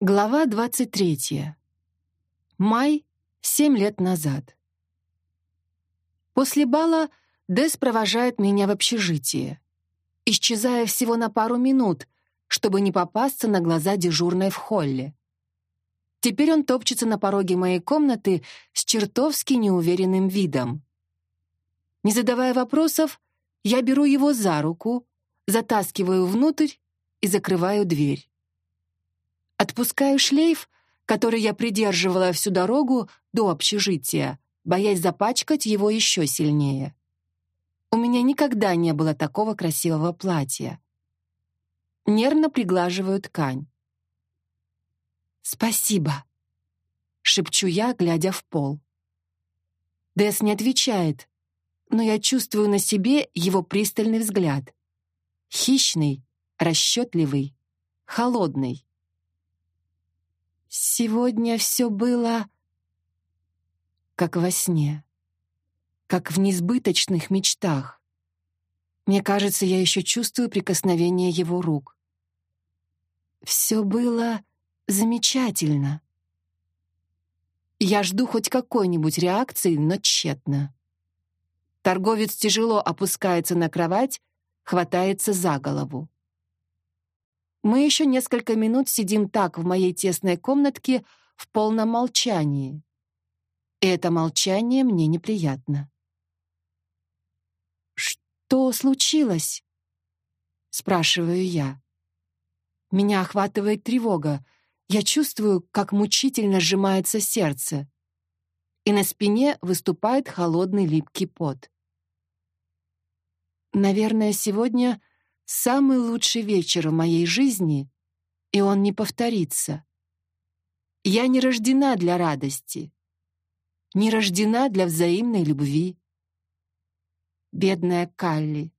Глава 23. Май, семь лет назад. После бала Дэс провожает меня в общежитие, исчезая всего на пару минут, чтобы не попасться на глаза дежурной в холле. Теперь он топчется на пороге моей комнаты с чертовски неуверенным видом. Не задавая вопросов, я беру его за руку, затаскиваю внутрь и закрываю дверь. Отпускаю шлейф, который я придерживала всю дорогу до общежития, боясь запачкать его еще сильнее. У меня никогда не было такого красивого платья. Нервно приглаживаю ткань. «Спасибо», — шепчу я, глядя в пол. Дэс не отвечает, но я чувствую на себе его пристальный взгляд. Хищный, расчетливый, холодный. Сегодня все было как во сне, как в несбыточных мечтах. Мне кажется, я еще чувствую прикосновение его рук. Все было замечательно. Я жду хоть какой-нибудь реакции, но тщетно. Торговец тяжело опускается на кровать, хватается за голову. Мы еще несколько минут сидим так в моей тесной комнатке в полном молчании. И это молчание мне неприятно. «Что случилось?» — спрашиваю я. Меня охватывает тревога. Я чувствую, как мучительно сжимается сердце. И на спине выступает холодный липкий пот. Наверное, сегодня самый лучший вечер в моей жизни, и он не повторится. Я не рождена для радости, не рождена для взаимной любви. Бедная Калли,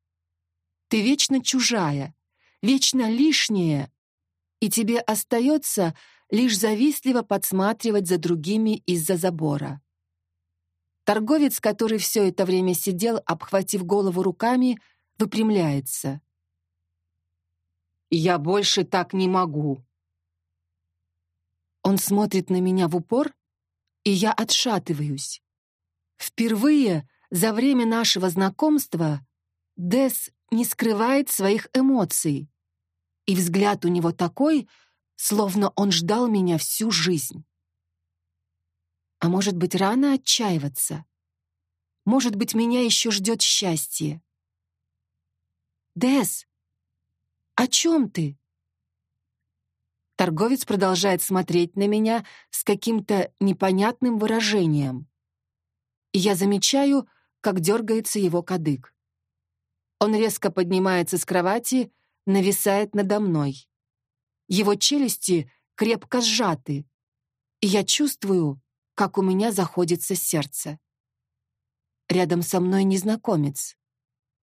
ты вечно чужая, вечно лишняя, и тебе остается лишь завистливо подсматривать за другими из-за забора. Торговец, который все это время сидел, обхватив голову руками, выпрямляется. Я больше так не могу. Он смотрит на меня в упор, и я отшатываюсь. Впервые за время нашего знакомства Дес не скрывает своих эмоций, и взгляд у него такой, словно он ждал меня всю жизнь. А может быть, рано отчаиваться? Может быть, меня еще ждет счастье? Дес, «О чем ты?» Торговец продолжает смотреть на меня с каким-то непонятным выражением. И я замечаю, как дергается его кадык. Он резко поднимается с кровати, нависает надо мной. Его челюсти крепко сжаты, и я чувствую, как у меня заходится сердце. Рядом со мной незнакомец.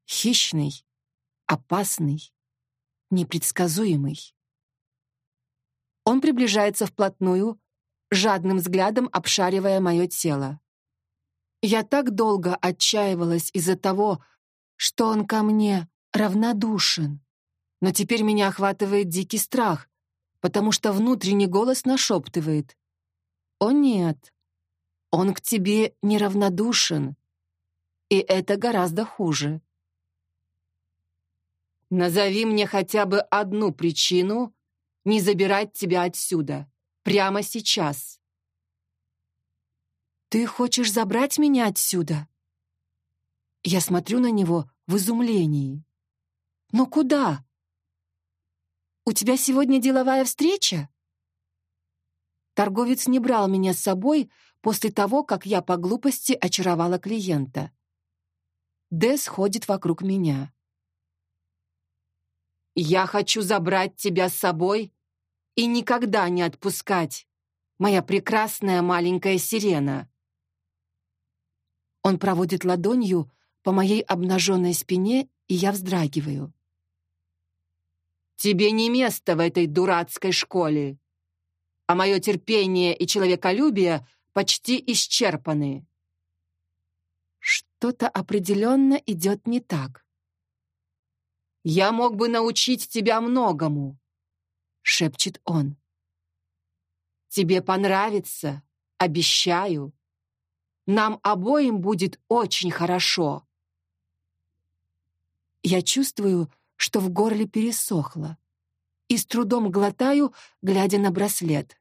Хищный, опасный, непредсказуемый. Он приближается вплотную, жадным взглядом обшаривая мое тело. Я так долго отчаивалась из-за того, что он ко мне равнодушен. Но теперь меня охватывает дикий страх, потому что внутренний голос нашептывает. «О нет, он к тебе неравнодушен, и это гораздо хуже». Назови мне хотя бы одну причину не забирать тебя отсюда. Прямо сейчас. Ты хочешь забрать меня отсюда? Я смотрю на него в изумлении. Но куда? У тебя сегодня деловая встреча? Торговец не брал меня с собой после того, как я по глупости очаровала клиента. Дэс ходит вокруг меня. Я хочу забрать тебя с собой и никогда не отпускать, моя прекрасная маленькая сирена. Он проводит ладонью по моей обнаженной спине, и я вздрагиваю. Тебе не место в этой дурацкой школе, а мое терпение и человеколюбие почти исчерпаны. Что-то определенно идет не так. Я мог бы научить тебя многому, шепчет он. Тебе понравится, обещаю. Нам обоим будет очень хорошо. Я чувствую, что в горле пересохло, и с трудом глотаю, глядя на браслет.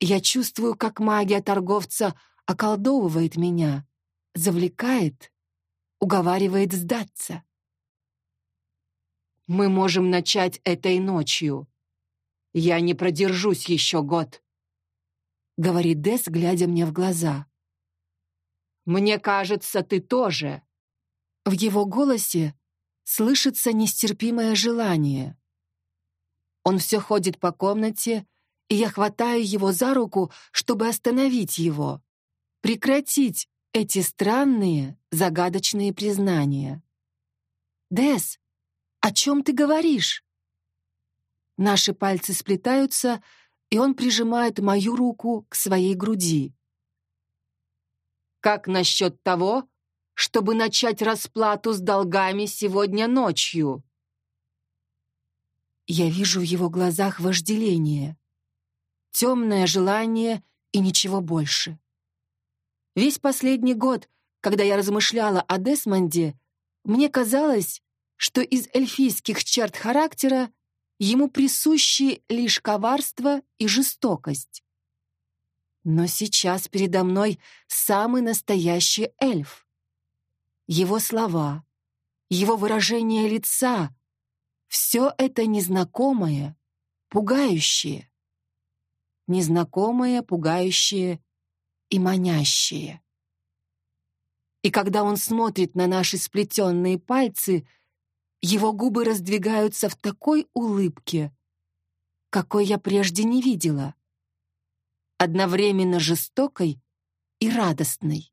Я чувствую, как магия торговца околдовывает меня, завлекает, уговаривает сдаться. Мы можем начать этой ночью. Я не продержусь еще год, говорит Дес, глядя мне в глаза. Мне кажется, ты тоже. В его голосе слышится нестерпимое желание. Он все ходит по комнате, и я хватаю его за руку, чтобы остановить его, прекратить эти странные, загадочные признания. «Дес, о чем ты говоришь?» Наши пальцы сплетаются, и он прижимает мою руку к своей груди. «Как насчет того, чтобы начать расплату с долгами сегодня ночью?» Я вижу в его глазах вожделение, темное желание и ничего больше. Весь последний год, когда я размышляла о Десмонде, мне казалось, что из эльфийских черт характера ему присущи лишь коварство и жестокость. Но сейчас передо мной самый настоящий эльф. Его слова, его выражение лица — все это незнакомое, пугающее. Незнакомое, пугающее и манящее. И когда он смотрит на наши сплетенные пальцы — его губы раздвигаются в такой улыбке, какой я прежде не видела. Одновременно жестокой и радостной.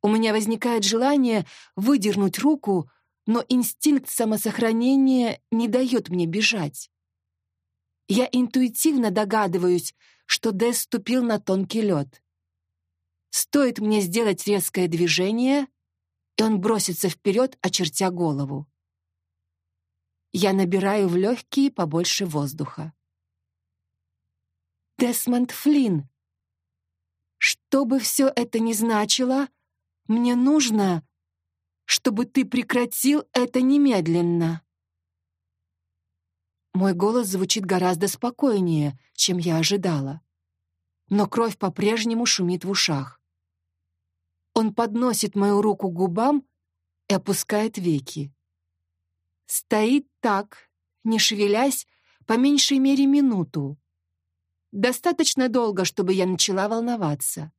У меня возникает желание выдернуть руку, но инстинкт самосохранения не дает мне бежать. Я интуитивно догадываюсь, что Дэс ступил на тонкий лед. Стоит мне сделать резкое движение, и он бросится вперед, очертя голову. Я набираю в легкие побольше воздуха. Десмонд Флинн, что бы все это ни значило, мне нужно, чтобы ты прекратил это немедленно. Мой голос звучит гораздо спокойнее, чем я ожидала. Но кровь по-прежнему шумит в ушах. Он подносит мою руку к губам и опускает веки. Стоит так, не шевелясь, по меньшей мере минуту. Достаточно долго, чтобы я начала волноваться.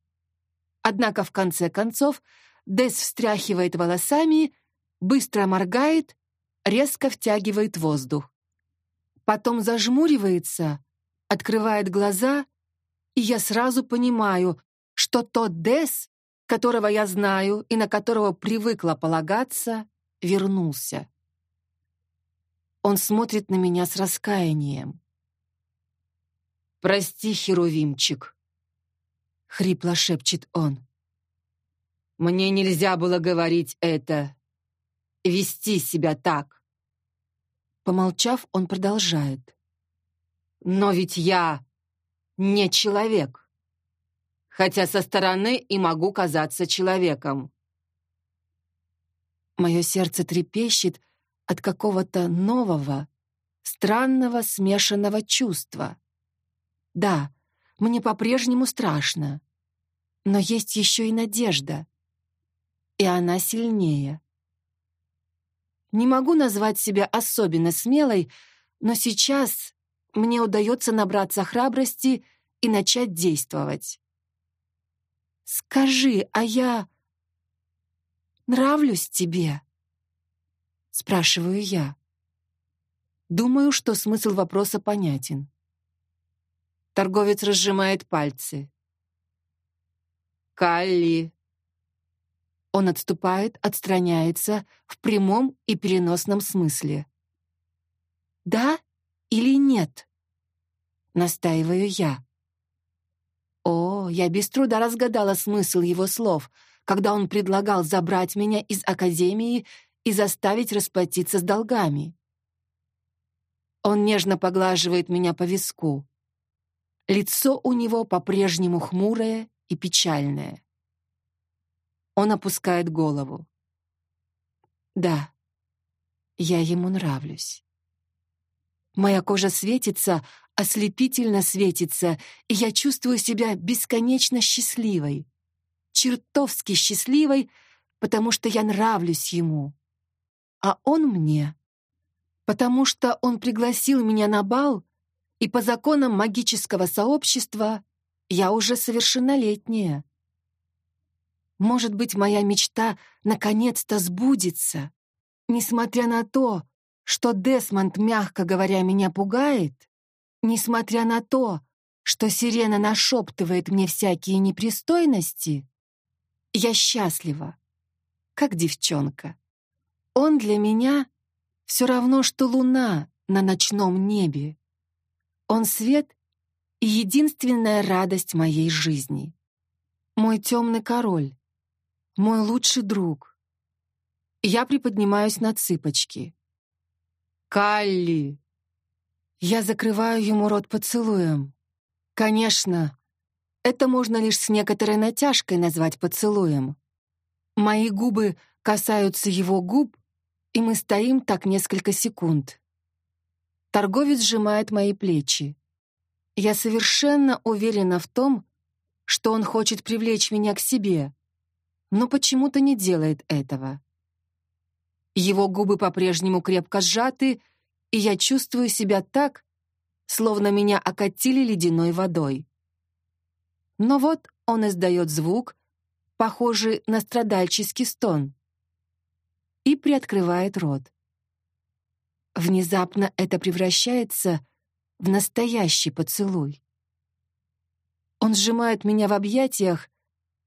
Однако в конце концов Дес встряхивает волосами, быстро моргает, резко втягивает воздух. Потом зажмуривается, открывает глаза, и я сразу понимаю, что тот Дес, которого я знаю и на которого привыкла полагаться, вернулся. Он смотрит на меня с раскаянием. «Прости, Херувимчик», — хрипло шепчет он. «Мне нельзя было говорить это, вести себя так». Помолчав, он продолжает. «Но ведь я не человек» хотя со стороны и могу казаться человеком. Мое сердце трепещет от какого-то нового, странного смешанного чувства. Да, мне по-прежнему страшно, но есть еще и надежда, и она сильнее. Не могу назвать себя особенно смелой, но сейчас мне удается набраться храбрости и начать действовать. Скажи, а я нравлюсь тебе? Спрашиваю я. Думаю, что смысл вопроса понятен. Торговец разжимает пальцы. Калли. Он отступает, отстраняется в прямом и переносном смысле. Да или нет? Настаиваю я. О, я без труда разгадала смысл его слов, когда он предлагал забрать меня из академии и заставить расплатиться с долгами. Он нежно поглаживает меня по виску. Лицо у него по-прежнему хмурое и печальное. Он опускает голову. Да, я ему нравлюсь. Моя кожа светится, ослепительно светится, и я чувствую себя бесконечно счастливой. Чертовски счастливой, потому что я нравлюсь ему. А он мне. Потому что он пригласил меня на бал, и по законам магического сообщества я уже совершеннолетняя. Может быть, моя мечта наконец-то сбудется, несмотря на то, что Десмонд, мягко говоря, меня пугает, несмотря на то, что сирена нашептывает мне всякие непристойности, я счастлива, как девчонка. Он для меня все равно, что луна на ночном небе. Он свет и единственная радость моей жизни. Мой темный король, мой лучший друг. Я приподнимаюсь на цыпочки. «Калли!» Я закрываю ему рот поцелуем. Конечно, это можно лишь с некоторой натяжкой назвать поцелуем. Мои губы касаются его губ, и мы стоим так несколько секунд. Торговец сжимает мои плечи. Я совершенно уверена в том, что он хочет привлечь меня к себе, но почему-то не делает этого. Его губы по-прежнему крепко сжаты, и я чувствую себя так, словно меня окатили ледяной водой. Но вот он издает звук, похожий на страдальческий стон, и приоткрывает рот. Внезапно это превращается в настоящий поцелуй. Он сжимает меня в объятиях,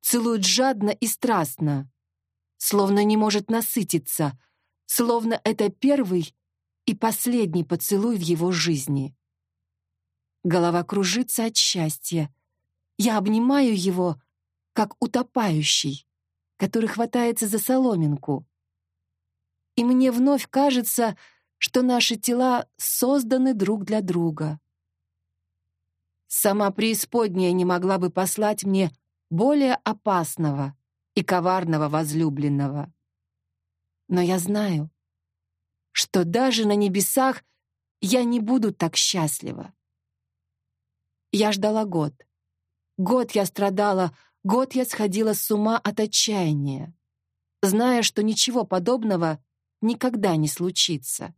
целует жадно и страстно, словно не может насытиться, словно это первый и последний поцелуй в его жизни. Голова кружится от счастья. Я обнимаю его, как утопающий, который хватается за соломинку. И мне вновь кажется, что наши тела созданы друг для друга. Сама преисподняя не могла бы послать мне более опасного и коварного возлюбленного. Но я знаю, что даже на небесах я не буду так счастлива. Я ждала год. Год я страдала, год я сходила с ума от отчаяния, зная, что ничего подобного никогда не случится.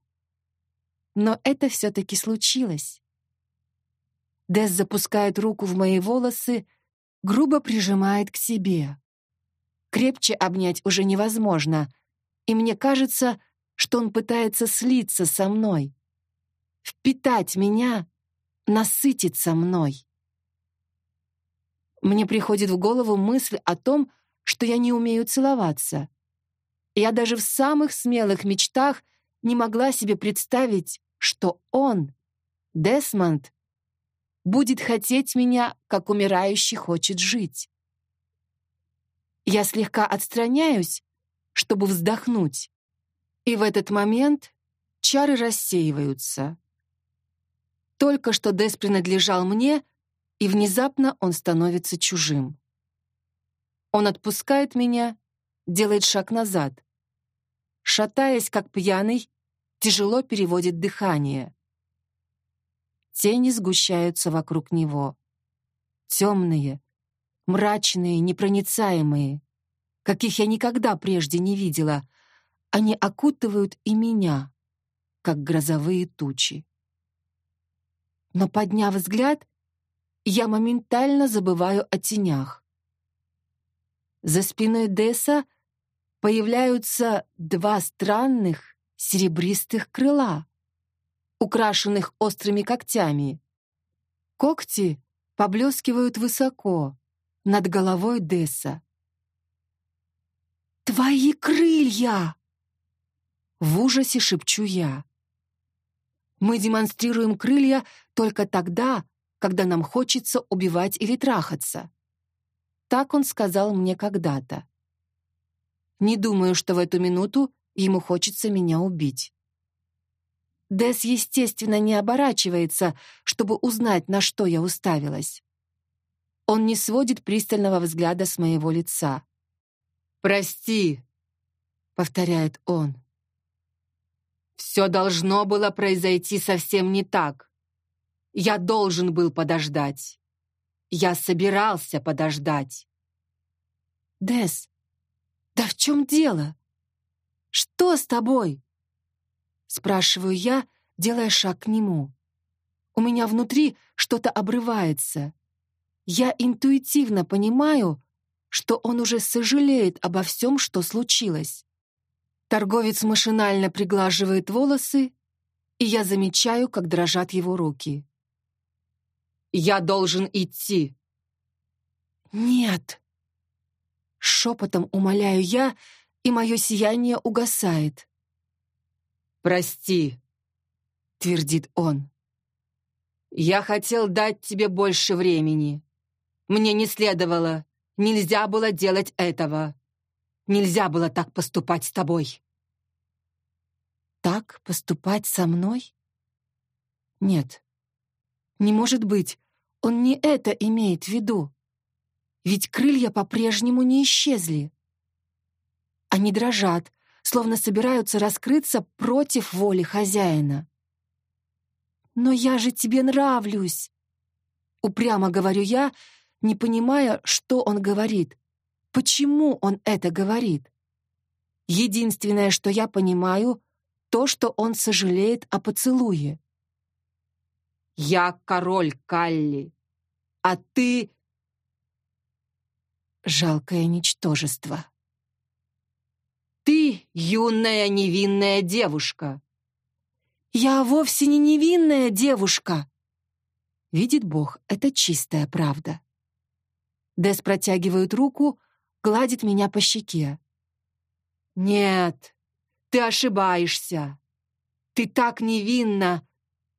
Но это все-таки случилось. Дес запускает руку в мои волосы, грубо прижимает к себе. Крепче обнять уже невозможно, и мне кажется, что он пытается слиться со мной, впитать меня, насытиться мной. Мне приходит в голову мысль о том, что я не умею целоваться. Я даже в самых смелых мечтах не могла себе представить, что он, Десмонд, будет хотеть меня, как умирающий хочет жить. Я слегка отстраняюсь, чтобы вздохнуть, и в этот момент чары рассеиваются. Только что Дес принадлежал мне, и внезапно он становится чужим. Он отпускает меня, делает шаг назад. Шатаясь, как пьяный, тяжело переводит дыхание. Тени сгущаются вокруг него. Темные, мрачные, непроницаемые, каких я никогда прежде не видела. Они окутывают и меня, как грозовые тучи. Но, подняв взгляд, я моментально забываю о тенях. За спиной Деса появляются два странных серебристых крыла украшенных острыми когтями. Когти поблескивают высоко, над головой Десса. «Твои крылья!» В ужасе шепчу я. Мы демонстрируем крылья только тогда, когда нам хочется убивать или трахаться. Так он сказал мне когда-то. Не думаю, что в эту минуту ему хочется меня убить. Дес, естественно, не оборачивается, чтобы узнать, на что я уставилась. Он не сводит пристального взгляда с моего лица. «Прости», — повторяет он. «Все должно было произойти совсем не так. Я должен был подождать. Я собирался подождать». «Дес, да в чем дело? Что с тобой?» Спрашиваю я, делая шаг к нему. У меня внутри что-то обрывается. Я интуитивно понимаю, что он уже сожалеет обо всем, что случилось. Торговец машинально приглаживает волосы, и я замечаю, как дрожат его руки. «Я должен идти!» «Нет!» Шепотом умоляю я, и мое сияние угасает. «Прости», — твердит он. «Я хотел дать тебе больше времени. Мне не следовало, нельзя было делать этого. Нельзя было так поступать с тобой». «Так поступать со мной?» «Нет, не может быть, он не это имеет в виду. Ведь крылья по-прежнему не исчезли. Они дрожат, словно собираются раскрыться против воли хозяина. «Но я же тебе нравлюсь!» Упрямо говорю я, не понимая, что он говорит. Почему он это говорит? Единственное, что я понимаю, то, что он сожалеет о поцелуе. «Я король Калли, а ты...» Жалкое ничтожество. Ты юная невинная девушка. Я вовсе не невинная девушка. Видит Бог, это чистая правда. Дес протягивает руку, гладит меня по щеке. Нет, ты ошибаешься. Ты так невинна.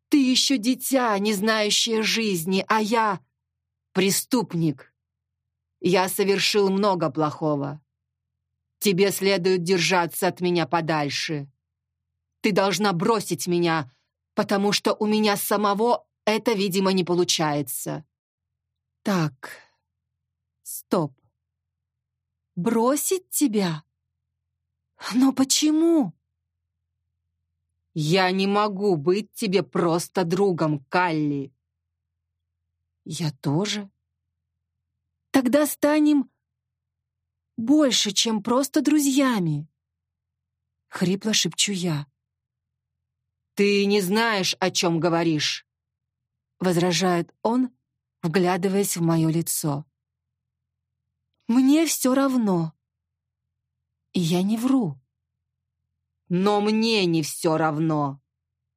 Ты еще дитя, не знающее жизни, а я — преступник. Я совершил много плохого. Тебе следует держаться от меня подальше. Ты должна бросить меня, потому что у меня самого это, видимо, не получается. Так, стоп. Бросить тебя? Но почему? Я не могу быть тебе просто другом, Калли. Я тоже. Тогда станем больше, чем просто друзьями. Хрипло шепчу я. «Ты не знаешь, о чем говоришь», — возражает он, вглядываясь в мое лицо. «Мне все равно. И я не вру». «Но мне не все равно»,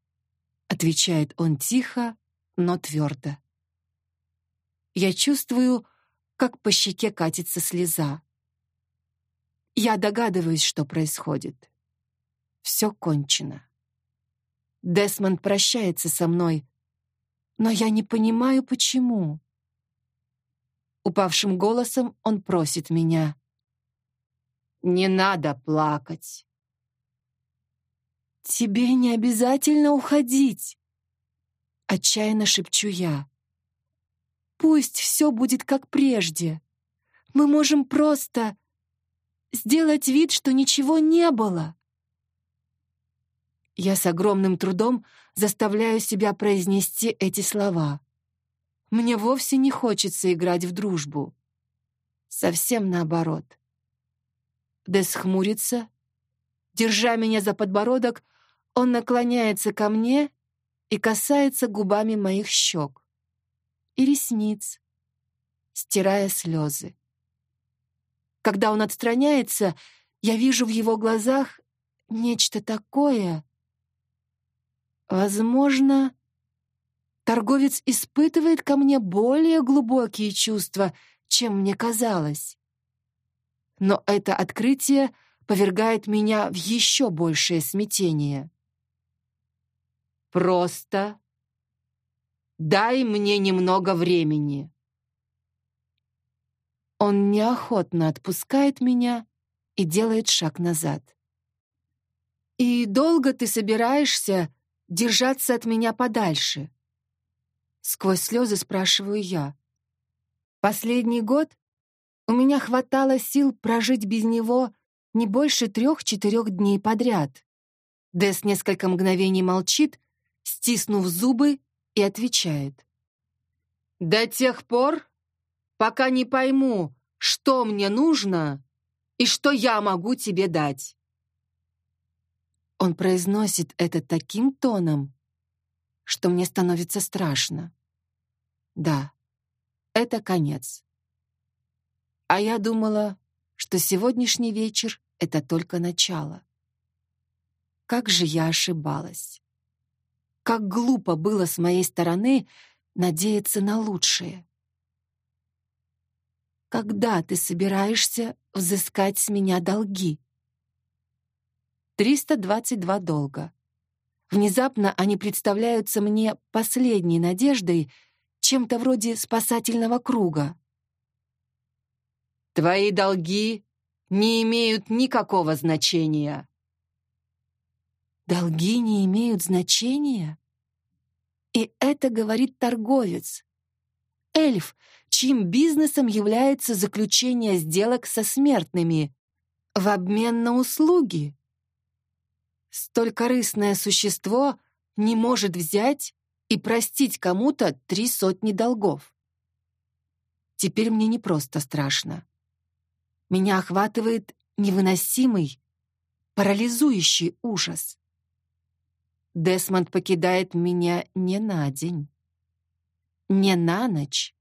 — отвечает он тихо, но твердо. Я чувствую, как по щеке катится слеза. Я догадываюсь, что происходит. Все кончено. Десмонд прощается со мной, но я не понимаю, почему. Упавшим голосом он просит меня. «Не надо плакать». «Тебе не обязательно уходить», — отчаянно шепчу я. «Пусть все будет как прежде. Мы можем просто сделать вид, что ничего не было. Я с огромным трудом заставляю себя произнести эти слова. Мне вовсе не хочется играть в дружбу. Совсем наоборот. Дес хмурится. Держа меня за подбородок, он наклоняется ко мне и касается губами моих щек и ресниц, стирая слезы. Когда он отстраняется, я вижу в его глазах нечто такое. Возможно, торговец испытывает ко мне более глубокие чувства, чем мне казалось. Но это открытие повергает меня в еще большее смятение. «Просто дай мне немного времени», он неохотно отпускает меня и делает шаг назад. «И долго ты собираешься держаться от меня подальше? Сквозь слезы спрашиваю я. Последний год у меня хватало сил прожить без него не больше трех-четырех дней подряд. Дес несколько мгновений молчит, стиснув зубы, и отвечает. «До тех пор, пока не пойму, что мне нужно и что я могу тебе дать». Он произносит это таким тоном, что мне становится страшно. Да, это конец. А я думала, что сегодняшний вечер — это только начало. Как же я ошибалась. Как глупо было с моей стороны надеяться на лучшее. Когда ты собираешься взыскать с меня долги? 322 долга. Внезапно они представляются мне последней надеждой, чем-то вроде спасательного круга. Твои долги не имеют никакого значения. Долги не имеют значения? И это говорит торговец. Эльф, чьим бизнесом является заключение сделок со смертными в обмен на услуги. Столь корыстное существо не может взять и простить кому-то три сотни долгов. Теперь мне не просто страшно. Меня охватывает невыносимый, парализующий ужас. Десмонд покидает меня не на день, не на ночь,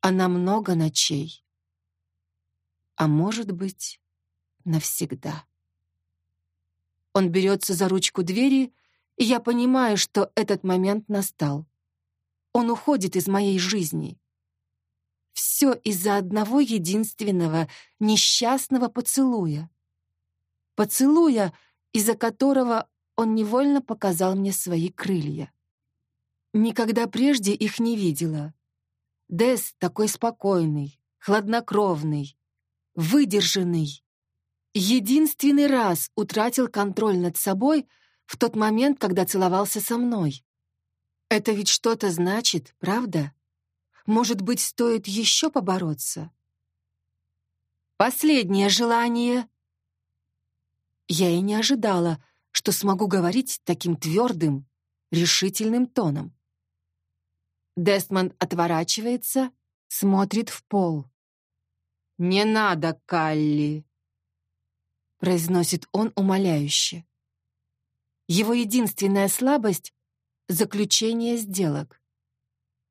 а на много ночей. А может быть, навсегда. Он берется за ручку двери, и я понимаю, что этот момент настал. Он уходит из моей жизни. Все из-за одного единственного несчастного поцелуя. Поцелуя, из-за которого он невольно показал мне свои крылья. Никогда прежде их не видела. Дес такой спокойный, хладнокровный, выдержанный. Единственный раз утратил контроль над собой в тот момент, когда целовался со мной. Это ведь что-то значит, правда? Может быть, стоит еще побороться? Последнее желание. Я и не ожидала, что смогу говорить таким твердым, решительным тоном. Дестмонд отворачивается, смотрит в пол. «Не надо, Калли!» Произносит он умоляюще. Его единственная слабость — заключение сделок.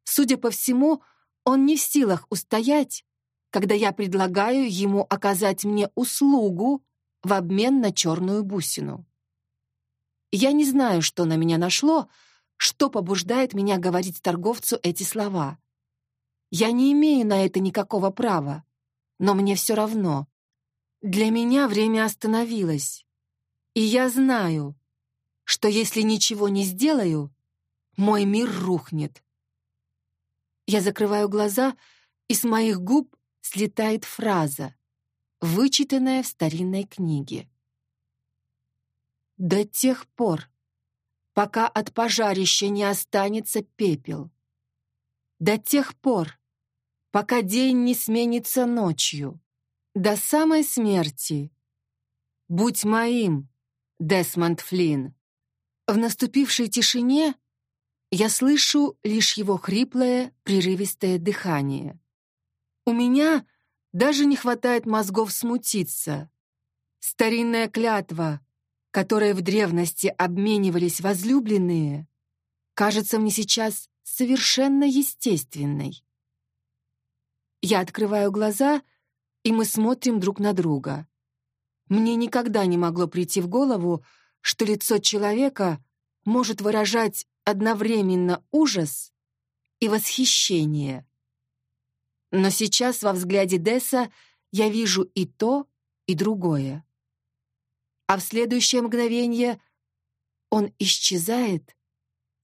Судя по всему, он не в силах устоять, когда я предлагаю ему оказать мне услугу в обмен на черную бусину. Я не знаю, что на меня нашло, что побуждает меня говорить торговцу эти слова. Я не имею на это никакого права, но мне все равно. Для меня время остановилось, и я знаю, что если ничего не сделаю, мой мир рухнет. Я закрываю глаза, и с моих губ слетает фраза, вычитанная в старинной книге до тех пор, пока от пожарища не останется пепел. До тех пор, пока день не сменится ночью. До самой смерти. Будь моим, Десмонд Флинн. В наступившей тишине я слышу лишь его хриплое, прерывистое дыхание. У меня даже не хватает мозгов смутиться. Старинная клятва, которой в древности обменивались возлюбленные, кажется мне сейчас совершенно естественной. Я открываю глаза, и мы смотрим друг на друга. Мне никогда не могло прийти в голову, что лицо человека может выражать одновременно ужас и восхищение. Но сейчас во взгляде Десса я вижу и то, и другое а в следующее мгновение он исчезает,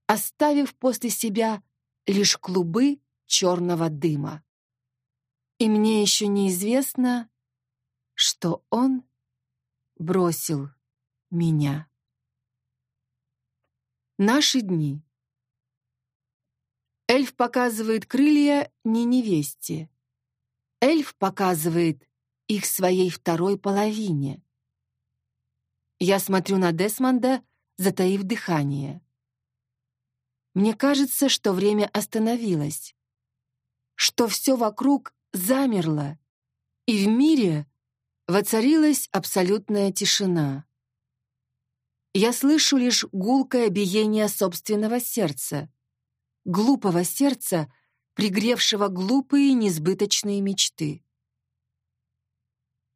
оставив после себя лишь клубы черного дыма. И мне еще неизвестно, что он бросил меня. Наши дни. Эльф показывает крылья не невесте. Эльф показывает их своей второй половине. Я смотрю на Десмонда, затаив дыхание. Мне кажется, что время остановилось, что все вокруг замерло, и в мире воцарилась абсолютная тишина. Я слышу лишь гулкое биение собственного сердца, глупого сердца, пригревшего глупые несбыточные мечты.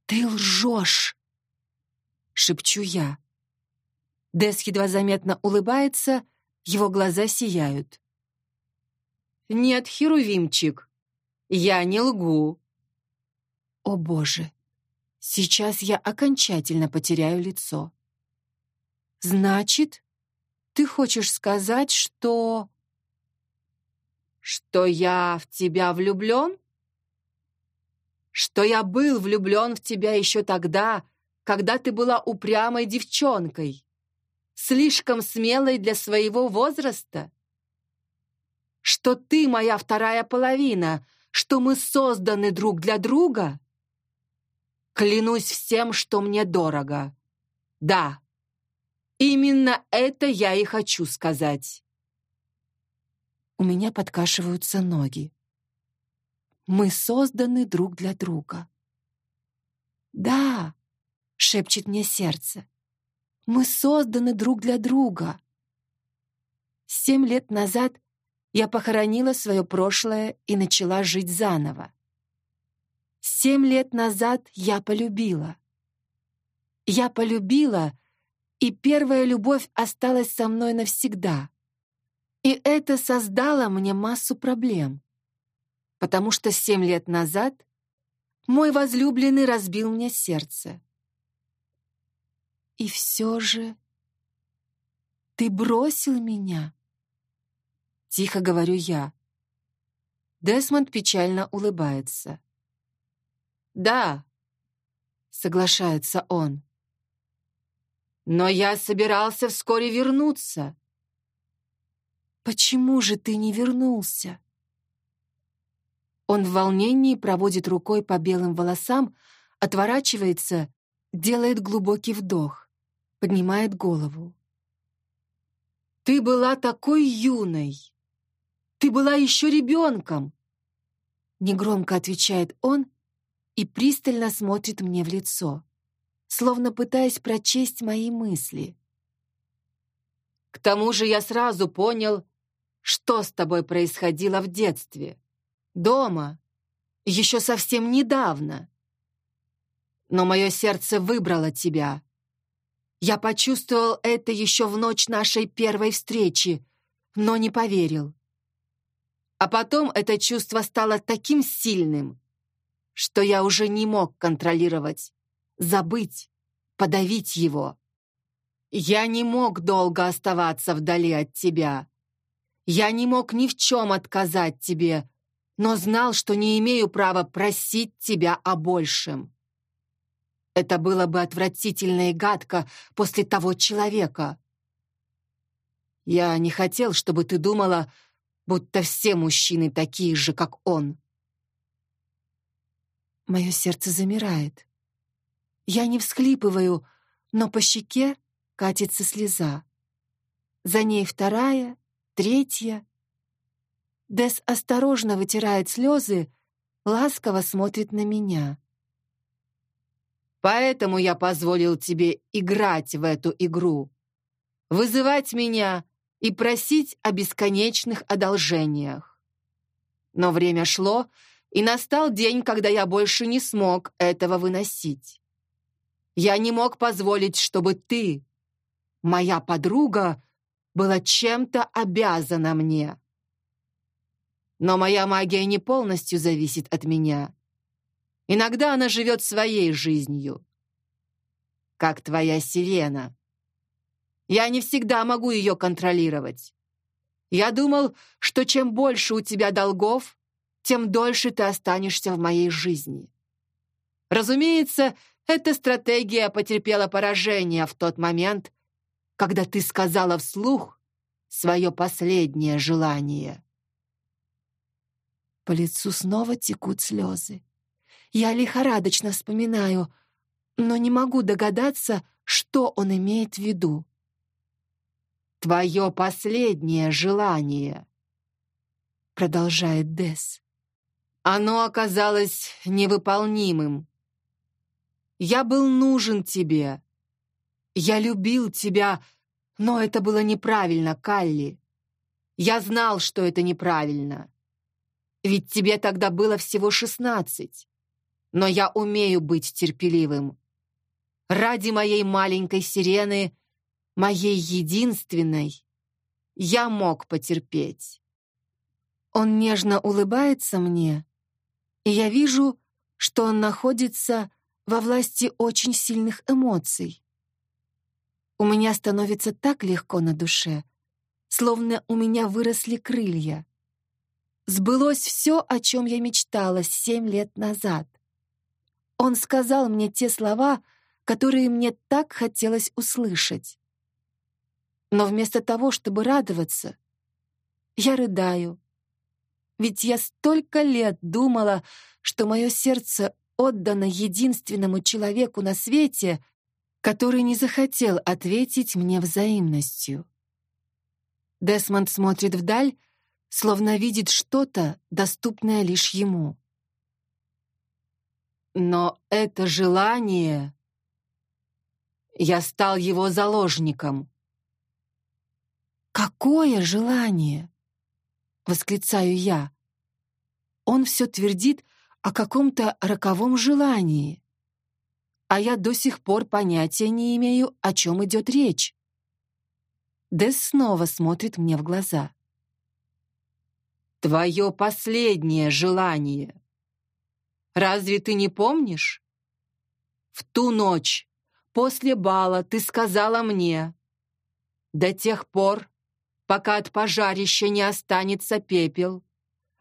«Ты лжешь!» — шепчу я. Дес едва заметно улыбается, его глаза сияют. «Нет, Херувимчик, я не лгу». О боже, сейчас я окончательно потеряю лицо. Значит, ты хочешь сказать, что... Что я в тебя влюблен? Что я был влюблен в тебя еще тогда, когда ты была упрямой девчонкой, слишком смелой для своего возраста? Что ты моя вторая половина, что мы созданы друг для друга? Клянусь всем, что мне дорого. Да, Именно это я и хочу сказать. У меня подкашиваются ноги. Мы созданы друг для друга. Да, шепчет мне сердце. Мы созданы друг для друга. Семь лет назад я похоронила свое прошлое и начала жить заново. Семь лет назад я полюбила. Я полюбила и первая любовь осталась со мной навсегда. И это создало мне массу проблем, потому что семь лет назад мой возлюбленный разбил мне сердце. И все же ты бросил меня. Тихо говорю я. Десмонд печально улыбается. «Да», — соглашается он. Но я собирался вскоре вернуться. Почему же ты не вернулся? Он в волнении проводит рукой по белым волосам, отворачивается, делает глубокий вдох, поднимает голову. Ты была такой юной. Ты была еще ребенком. Негромко отвечает он и пристально смотрит мне в лицо словно пытаясь прочесть мои мысли. К тому же я сразу понял, что с тобой происходило в детстве, дома, еще совсем недавно. Но мое сердце выбрало тебя. Я почувствовал это еще в ночь нашей первой встречи, но не поверил. А потом это чувство стало таким сильным, что я уже не мог контролировать забыть, подавить его. Я не мог долго оставаться вдали от тебя. Я не мог ни в чем отказать тебе, но знал, что не имею права просить тебя о большем. Это было бы отвратительно и гадко после того человека. Я не хотел, чтобы ты думала, будто все мужчины такие же, как он. Мое сердце замирает. Я не всхлипываю, но по щеке катится слеза. За ней вторая, третья. Дес осторожно вытирает слезы, ласково смотрит на меня. Поэтому я позволил тебе играть в эту игру, вызывать меня и просить о бесконечных одолжениях. Но время шло, и настал день, когда я больше не смог этого выносить. Я не мог позволить, чтобы ты, моя подруга, была чем-то обязана мне. Но моя магия не полностью зависит от меня. Иногда она живет своей жизнью. Как твоя сирена. Я не всегда могу ее контролировать. Я думал, что чем больше у тебя долгов, тем дольше ты останешься в моей жизни. Разумеется, эта стратегия потерпела поражение в тот момент, когда ты сказала вслух, свое последнее желание. По лицу снова текут слезы. Я лихорадочно вспоминаю, но не могу догадаться, что он имеет в виду. «Твое последнее желание», — продолжает Дес. «Оно оказалось невыполнимым. Я был нужен тебе. Я любил тебя, но это было неправильно, Калли. Я знал, что это неправильно. Ведь тебе тогда было всего шестнадцать. Но я умею быть терпеливым. Ради моей маленькой сирены, моей единственной, я мог потерпеть. Он нежно улыбается мне, и я вижу, что он находится во власти очень сильных эмоций. У меня становится так легко на душе, словно у меня выросли крылья. Сбылось все, о чем я мечтала семь лет назад. Он сказал мне те слова, которые мне так хотелось услышать. Но вместо того, чтобы радоваться, я рыдаю. Ведь я столько лет думала, что мое сердце отдано единственному человеку на свете, который не захотел ответить мне взаимностью. Десмонд смотрит вдаль, словно видит что-то, доступное лишь ему. Но это желание... Я стал его заложником. «Какое желание?» — восклицаю я. Он все твердит о каком-то роковом желании. А я до сих пор понятия не имею, о чем идет речь. Дес снова смотрит мне в глаза. «Твое последнее желание. Разве ты не помнишь? В ту ночь, после бала, ты сказала мне, до тех пор, пока от пожарища не останется пепел,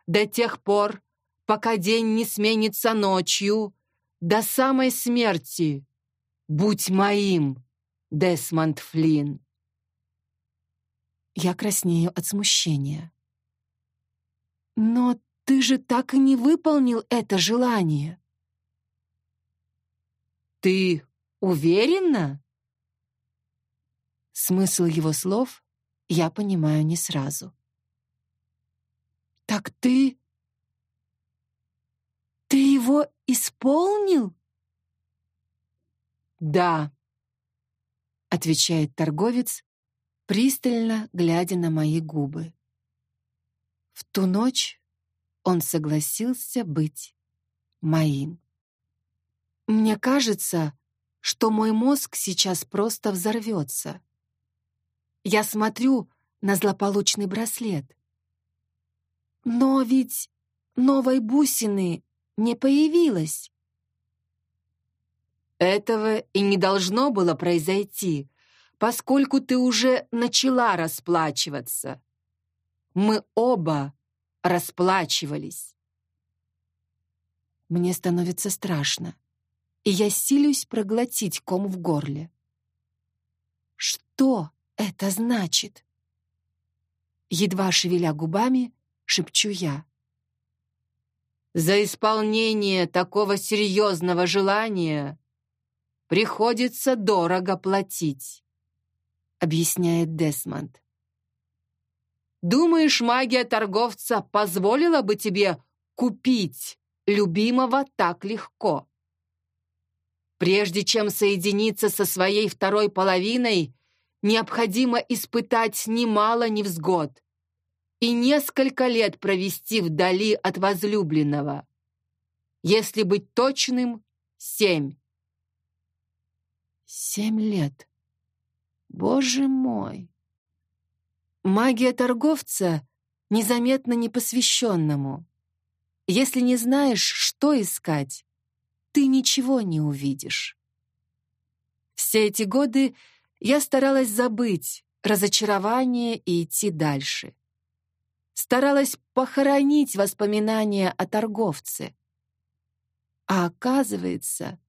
до тех пор, пока день не сменится ночью, до самой смерти. Будь моим, Десмонд Флинн. Я краснею от смущения. Но ты же так и не выполнил это желание. Ты уверена? Смысл его слов я понимаю не сразу. Так ты ты его исполнил? Да, отвечает торговец, пристально глядя на мои губы. В ту ночь он согласился быть моим. Мне кажется, что мой мозг сейчас просто взорвется. Я смотрю на злополучный браслет. Но ведь новой бусины не появилось. Этого и не должно было произойти, поскольку ты уже начала расплачиваться. Мы оба расплачивались. Мне становится страшно, и я силюсь проглотить ком в горле. Что это значит? Едва шевеля губами, шепчу я. За исполнение такого серьезного желания приходится дорого платить, объясняет Десмонд. Думаешь, магия торговца позволила бы тебе купить любимого так легко? Прежде чем соединиться со своей второй половиной, необходимо испытать немало невзгод и несколько лет провести вдали от возлюбленного. Если быть точным, семь. Семь лет. Боже мой! Магия торговца незаметна непосвященному. Если не знаешь, что искать, ты ничего не увидишь. Все эти годы я старалась забыть разочарование и идти дальше старалась похоронить воспоминания о торговце. А оказывается,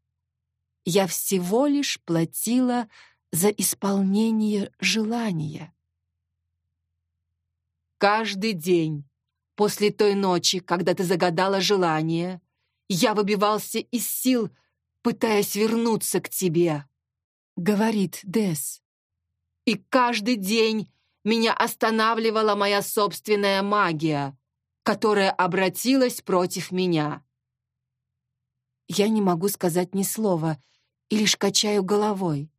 я всего лишь платила за исполнение желания. Каждый день, после той ночи, когда ты загадала желание, я выбивался из сил, пытаясь вернуться к тебе, — говорит Дес. И каждый день меня останавливала моя собственная магия, которая обратилась против меня. Я не могу сказать ни слова и лишь качаю головой.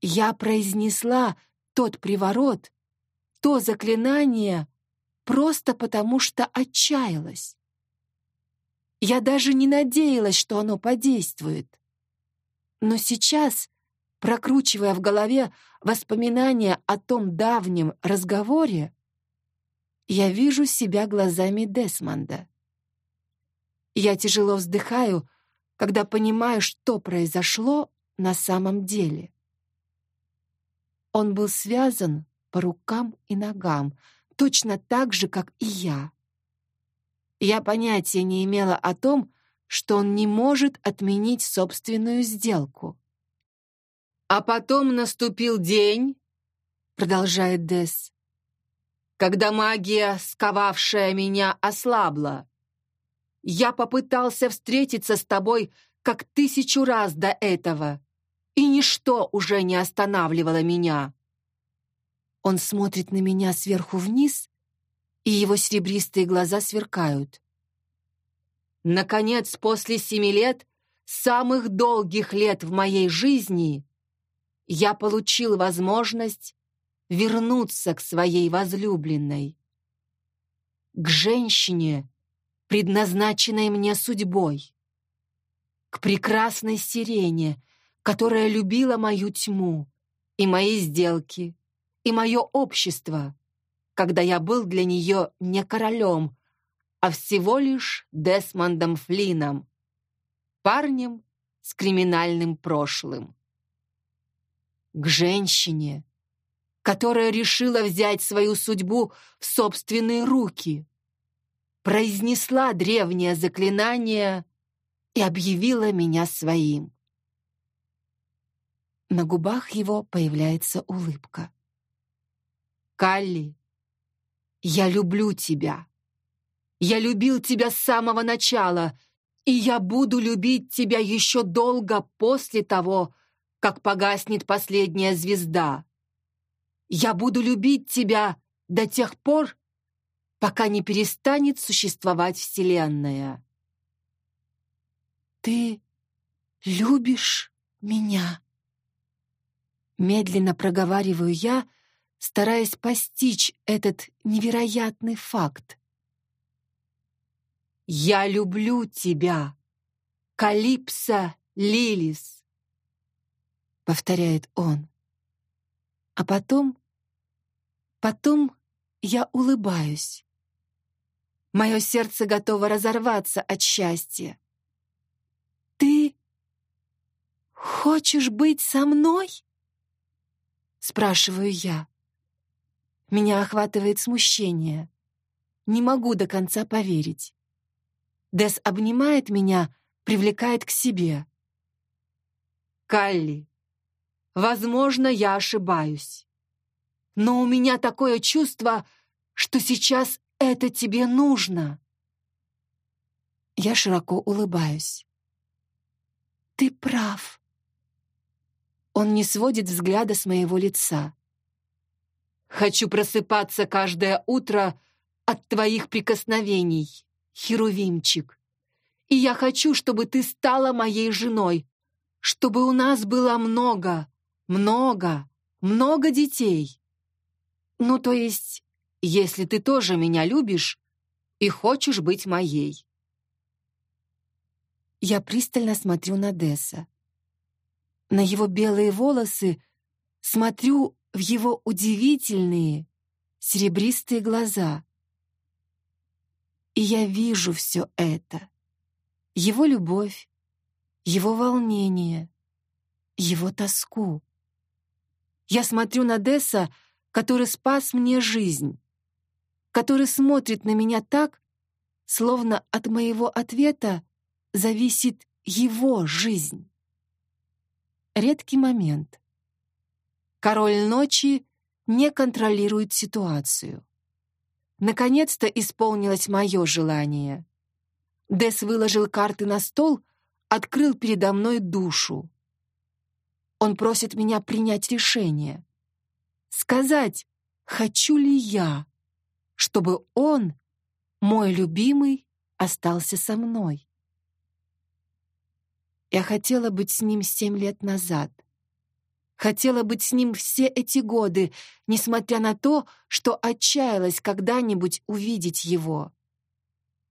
Я произнесла тот приворот, то заклинание просто потому, что отчаялась. Я даже не надеялась, что оно подействует. Но сейчас, прокручивая в голове воспоминания о том давнем разговоре, я вижу себя глазами Десмонда. Я тяжело вздыхаю, когда понимаю, что произошло на самом деле. Он был связан по рукам и ногам, точно так же, как и я. Я понятия не имела о том, что он не может отменить собственную сделку. А потом наступил день, продолжает Дес, когда магия, сковавшая меня, ослабла. Я попытался встретиться с тобой как тысячу раз до этого, и ничто уже не останавливало меня. Он смотрит на меня сверху вниз, и его серебристые глаза сверкают. Наконец, после семи лет, самых долгих лет в моей жизни, я получил возможность вернуться к своей возлюбленной, к женщине, предназначенной мне судьбой, к прекрасной сирене, которая любила мою тьму и мои сделки, и мое общество, когда я был для нее не королем, а всего лишь Десмондом Флином, парнем с криминальным прошлым. К женщине, которая решила взять свою судьбу в собственные руки, произнесла древнее заклинание и объявила меня своим. На губах его появляется улыбка. «Калли, я люблю тебя. Я любил тебя с самого начала, и я буду любить тебя еще долго после того, как погаснет последняя звезда. Я буду любить тебя до тех пор, пока не перестанет существовать Вселенная. Ты любишь меня? Медленно проговариваю я, стараясь постичь этот невероятный факт. «Я люблю тебя, Калипса Лилис», — повторяет он. А потом Потом я улыбаюсь. Мое сердце готово разорваться от счастья. «Ты хочешь быть со мной?» Спрашиваю я. Меня охватывает смущение. Не могу до конца поверить. Дес обнимает меня, привлекает к себе. «Калли, возможно, я ошибаюсь но у меня такое чувство, что сейчас это тебе нужно. Я широко улыбаюсь. Ты прав. Он не сводит взгляда с моего лица. Хочу просыпаться каждое утро от твоих прикосновений, Херувимчик. И я хочу, чтобы ты стала моей женой, чтобы у нас было много, много, много детей. Ну, то есть, если ты тоже меня любишь и хочешь быть моей. Я пристально смотрю на Десса. На его белые волосы, смотрю в его удивительные серебристые глаза. И я вижу все это. Его любовь, его волнение, его тоску. Я смотрю на Десса, который спас мне жизнь, который смотрит на меня так, словно от моего ответа зависит его жизнь. Редкий момент. Король ночи не контролирует ситуацию. Наконец-то исполнилось мое желание. Дес выложил карты на стол, открыл передо мной душу. Он просит меня принять решение. Сказать, хочу ли я, чтобы он, мой любимый, остался со мной. Я хотела быть с ним семь лет назад. Хотела быть с ним все эти годы, несмотря на то, что отчаялась когда-нибудь увидеть его.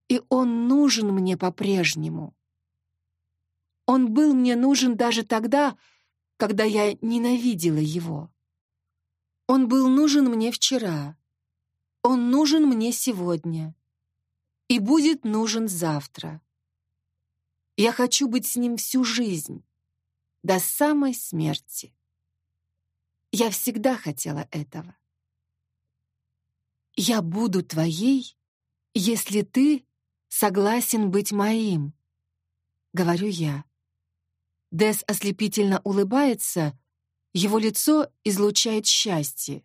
И он нужен мне по-прежнему. Он был мне нужен даже тогда, когда я ненавидела его. Он был нужен мне вчера. Он нужен мне сегодня. И будет нужен завтра. Я хочу быть с ним всю жизнь, до самой смерти. Я всегда хотела этого. Я буду твоей, если ты согласен быть моим, говорю я. Дес ослепительно улыбается, его лицо излучает счастье.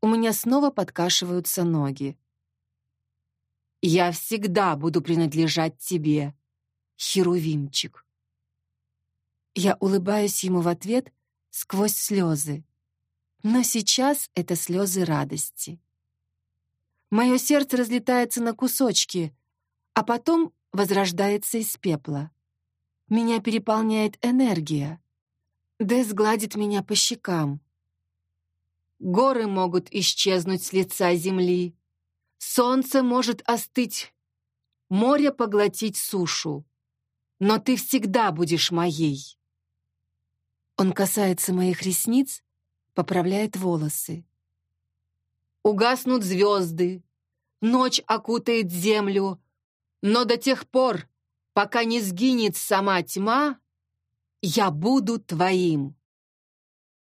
У меня снова подкашиваются ноги. Я всегда буду принадлежать тебе, Херувимчик. Я улыбаюсь ему в ответ сквозь слезы. Но сейчас это слезы радости. Мое сердце разлетается на кусочки, а потом возрождается из пепла. Меня переполняет энергия. Дэс гладит меня по щекам. Горы могут исчезнуть с лица земли. Солнце может остыть. Море поглотить сушу. Но ты всегда будешь моей. Он касается моих ресниц, поправляет волосы. Угаснут звезды, ночь окутает землю, но до тех пор, пока не сгинет сама тьма, я буду твоим.